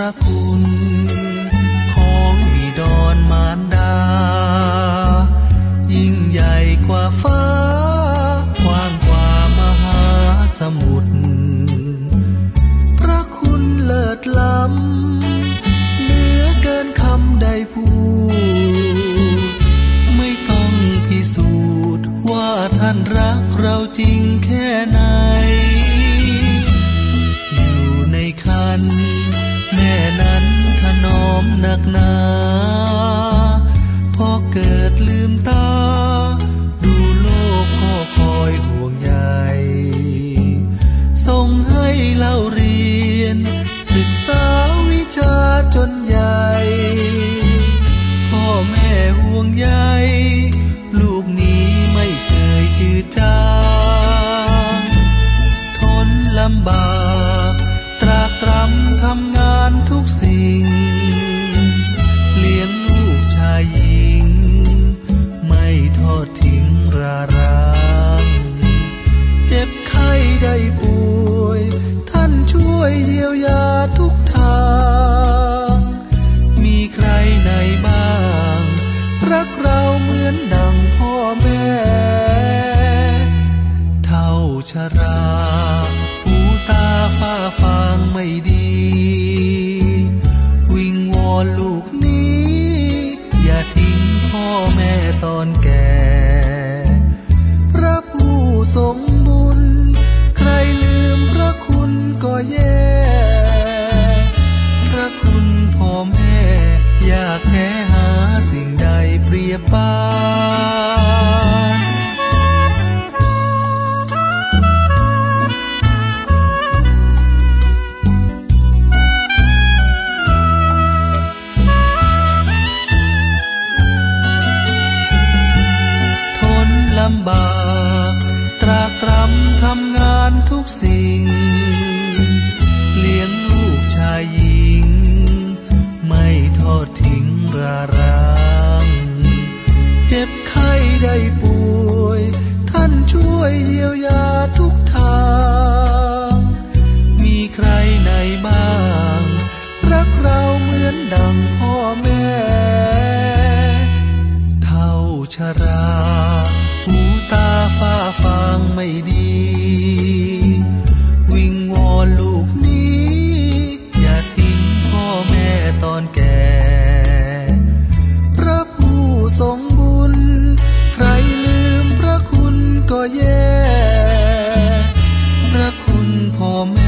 ระคุณของบิดอนมารดา ยิ่งใหญ่กว่าฟ้ากว้างกว่ามหาสมุทรพระคุณเลิศล้ำเหนือเกินคำใดพูด ไม่ต้องพิสูจน์ว่าท่านรักเราจริงแค่ไหน หนา พอเกิดลืมตา ดูโลกก็คอยห่วงใยส่งให้เล่าเรียน ศึกษาวิชาจนใหญ่ พ่อแม่ห่วงใยลูกนี้ไม่เคยจืดจางทนลำบาก ได้ป่วย ท่านช่วยเยียวยาทุกทาง มีใครไหนบ้าง รักเราเหมือนดังพ่อแม่ เท่าชราหูตาฝ้าฟางไม่ดี วิงวอนลูกนี้ อย่าทิ้งพ่อแม่ตอนแก่พระผู้ทรง ก็แย่พระคุณพ่อแม่ อยากแค่หาสิ่งใดเปรียบปานทนลำบาก ตรากตรำทำงาน ไข้ได้ป่วย ท่านช่วยเยียวยาทุกทาง มีใครไหนบ้าง รักเราเหมือนดังพ่อแม่ เท่าชรา หูตาฝ้าฟางไม่ดี วิงวอนลูกนี้ อย่าทิ้งพ่อแม่ตอนแก่ พระผู้ทรงบุ ก็แย่พระคุณพ่อแม่